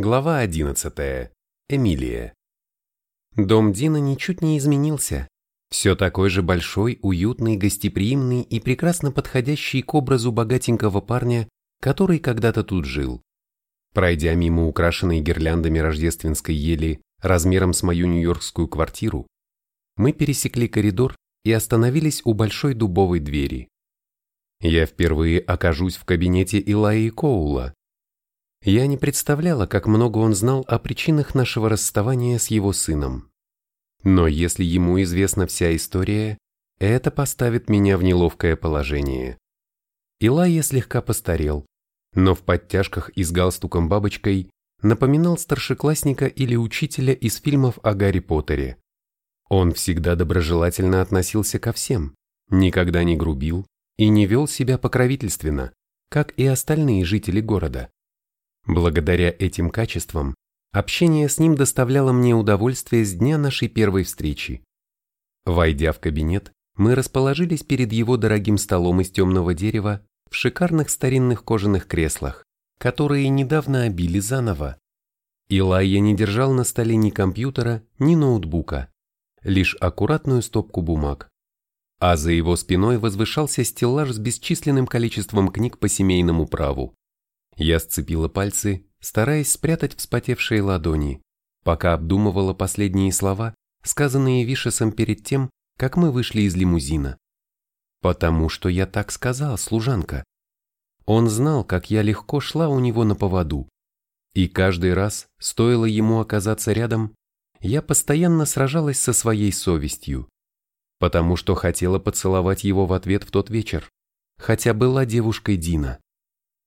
Глава 11. Эмилия. Дом Дина ничуть не изменился. Все такой же большой, уютный, гостеприимный и прекрасно подходящий к образу богатенького парня, который когда-то тут жил. Пройдя мимо украшенной гирляндами рождественской ели размером с мою нью-йоркскую квартиру, мы пересекли коридор и остановились у большой дубовой двери. Я впервые окажусь в кабинете Илаи Коула, я не представляла, как много он знал о причинах нашего расставания с его сыном. Но если ему известна вся история, это поставит меня в неловкое положение. Илайя слегка постарел, но в подтяжках и с галстуком бабочкой напоминал старшеклассника или учителя из фильмов о Гарри Поттере. Он всегда доброжелательно относился ко всем, никогда не грубил и не вел себя покровительственно, как и остальные жители города. Благодаря этим качествам общение с ним доставляло мне удовольствие с дня нашей первой встречи. Войдя в кабинет, мы расположились перед его дорогим столом из темного дерева в шикарных старинных кожаных креслах, которые недавно обили заново. Илайя не держал на столе ни компьютера, ни ноутбука, лишь аккуратную стопку бумаг. А за его спиной возвышался стеллаж с бесчисленным количеством книг по семейному праву. Я сцепила пальцы, стараясь спрятать вспотевшие ладони, пока обдумывала последние слова, сказанные Вишесом перед тем, как мы вышли из лимузина. Потому что я так сказал, служанка. Он знал, как я легко шла у него на поводу. И каждый раз, стоило ему оказаться рядом, я постоянно сражалась со своей совестью. Потому что хотела поцеловать его в ответ в тот вечер, хотя была девушкой Дина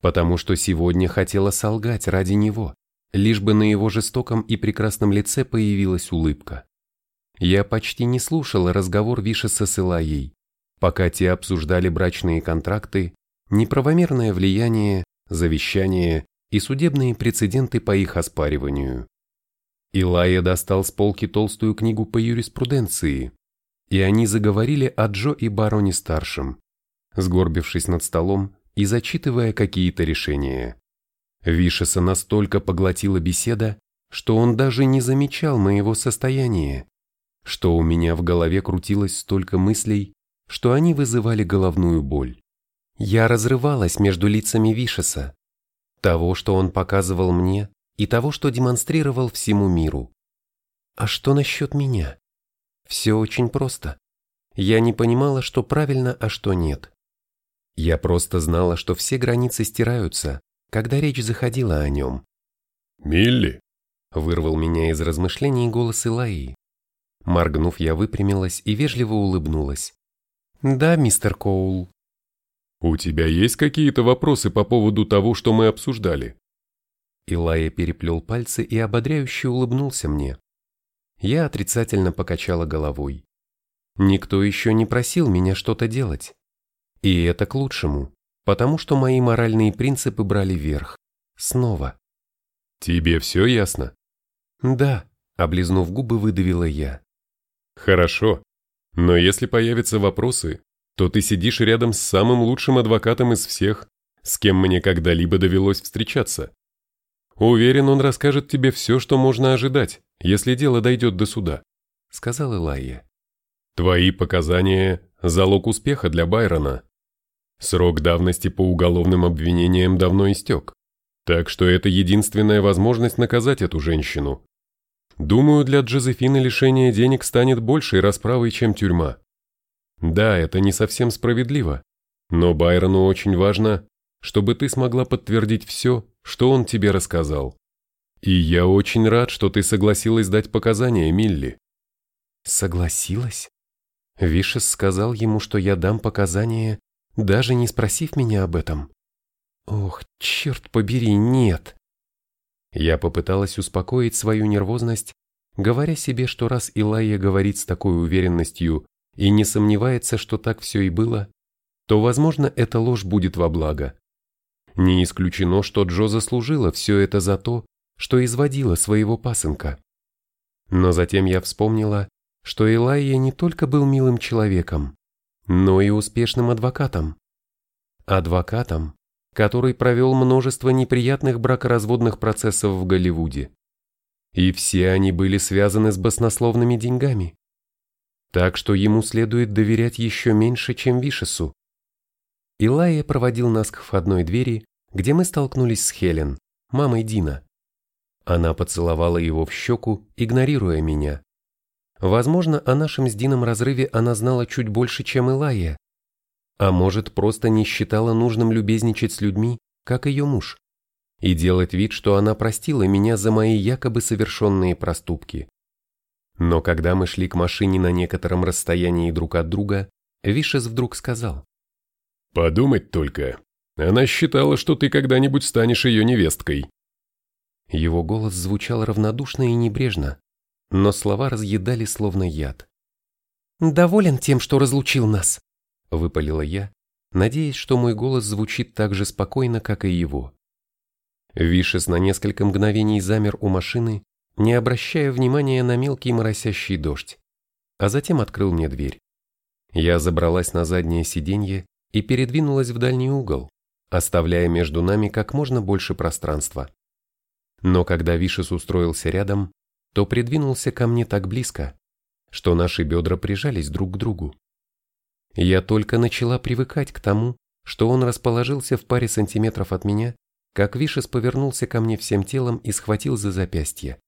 потому что сегодня хотела солгать ради него, лишь бы на его жестоком и прекрасном лице появилась улыбка. Я почти не слушала разговор Вишеса с Илайей, пока те обсуждали брачные контракты, неправомерное влияние, завещание и судебные прецеденты по их оспариванию. Илая достал с полки толстую книгу по юриспруденции, и они заговорили о Джо и Бароне-старшем. Сгорбившись над столом, и зачитывая какие-то решения. Вишеса настолько поглотила беседа, что он даже не замечал моего состояния, что у меня в голове крутилось столько мыслей, что они вызывали головную боль. Я разрывалась между лицами Вишеса, того, что он показывал мне, и того, что демонстрировал всему миру. А что насчет меня? Все очень просто. Я не понимала, что правильно, а что нет. Я просто знала, что все границы стираются, когда речь заходила о нем. «Милли!» – вырвал меня из размышлений голос Илаи. Моргнув, я выпрямилась и вежливо улыбнулась. «Да, мистер Коул». «У тебя есть какие-то вопросы по поводу того, что мы обсуждали?» Илая переплел пальцы и ободряюще улыбнулся мне. Я отрицательно покачала головой. Никто еще не просил меня что-то делать. И это к лучшему, потому что мои моральные принципы брали верх. Снова. Тебе все ясно? Да, облизнув губы, выдавила я. Хорошо. Но если появятся вопросы, то ты сидишь рядом с самым лучшим адвокатом из всех, с кем мне когда-либо довелось встречаться. Уверен, он расскажет тебе все, что можно ожидать, если дело дойдет до суда», — сказал Элайя. «Твои показания — залог успеха для Байрона. Срок давности по уголовным обвинениям давно истек, так что это единственная возможность наказать эту женщину. Думаю, для Джозефины лишение денег станет большей расправой, чем тюрьма. Да, это не совсем справедливо, но Байрону очень важно, чтобы ты смогла подтвердить все, что он тебе рассказал. И я очень рад, что ты согласилась дать показания, Милли. Согласилась? Вишес сказал ему, что я дам показания даже не спросив меня об этом. Ох, черт побери, нет. Я попыталась успокоить свою нервозность, говоря себе, что раз Илайя говорит с такой уверенностью и не сомневается, что так все и было, то, возможно, эта ложь будет во благо. Не исключено, что Джо заслужила все это за то, что изводила своего пасынка. Но затем я вспомнила, что Илайя не только был милым человеком, но и успешным адвокатом. Адвокатом, который провел множество неприятных бракоразводных процессов в Голливуде. И все они были связаны с баснословными деньгами. Так что ему следует доверять еще меньше, чем Вишесу. Илая проводил нас к входной двери, где мы столкнулись с Хелен, мамой Дина. Она поцеловала его в щеку, игнорируя меня. Возможно, о нашем с Дином разрыве она знала чуть больше, чем Илая. А может, просто не считала нужным любезничать с людьми, как ее муж, и делать вид, что она простила меня за мои якобы совершенные проступки. Но когда мы шли к машине на некотором расстоянии друг от друга, Вишес вдруг сказал. «Подумать только. Она считала, что ты когда-нибудь станешь ее невесткой». Его голос звучал равнодушно и небрежно, но слова разъедали словно яд. «Доволен тем, что разлучил нас», — выпалила я, надеясь, что мой голос звучит так же спокойно, как и его. Вишес на несколько мгновений замер у машины, не обращая внимания на мелкий моросящий дождь, а затем открыл мне дверь. Я забралась на заднее сиденье и передвинулась в дальний угол, оставляя между нами как можно больше пространства. Но когда Вишес устроился рядом, то придвинулся ко мне так близко, что наши бедра прижались друг к другу. Я только начала привыкать к тому, что он расположился в паре сантиметров от меня, как Вишес повернулся ко мне всем телом и схватил за запястье.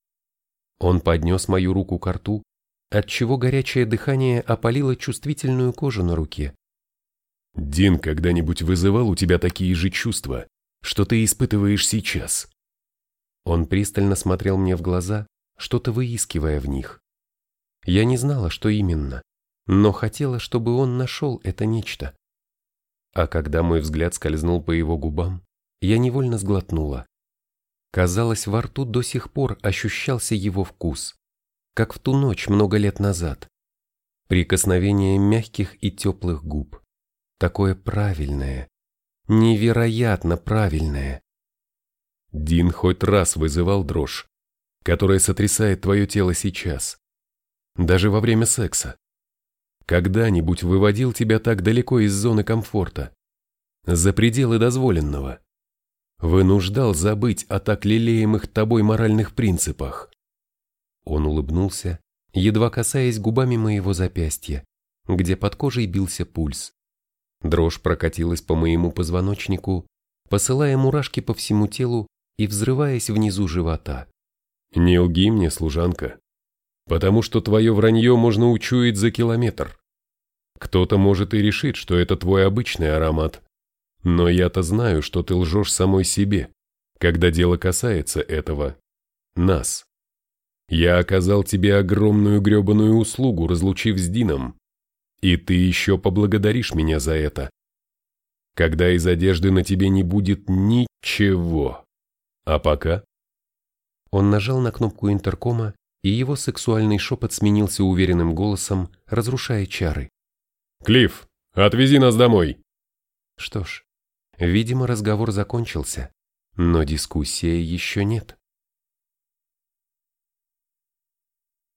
Он поднес мою руку к рту, отчего горячее дыхание опалило чувствительную кожу на руке. «Дин когда-нибудь вызывал у тебя такие же чувства, что ты испытываешь сейчас?» Он пристально смотрел мне в глаза, что-то выискивая в них. Я не знала, что именно, но хотела, чтобы он нашел это нечто. А когда мой взгляд скользнул по его губам, я невольно сглотнула. Казалось, во рту до сих пор ощущался его вкус, как в ту ночь много лет назад. Прикосновение мягких и теплых губ. Такое правильное, невероятно правильное. Дин хоть раз вызывал дрожь, которая сотрясает твое тело сейчас, даже во время секса. Когда-нибудь выводил тебя так далеко из зоны комфорта, за пределы дозволенного, вынуждал забыть о так лелеемых тобой моральных принципах. Он улыбнулся, едва касаясь губами моего запястья, где под кожей бился пульс. Дрожь прокатилась по моему позвоночнику, посылая мурашки по всему телу и взрываясь внизу живота. «Не лги мне, служанка, потому что твое вранье можно учуять за километр. Кто-то может и решить, что это твой обычный аромат, но я-то знаю, что ты лжешь самой себе, когда дело касается этого. Нас. Я оказал тебе огромную гребаную услугу, разлучив с Дином, и ты еще поблагодаришь меня за это. Когда из одежды на тебе не будет ничего. А пока? Он нажал на кнопку интеркома, и его сексуальный шепот сменился уверенным голосом, разрушая чары. «Клифф, отвези нас домой!» Что ж, видимо, разговор закончился, но дискуссии еще нет.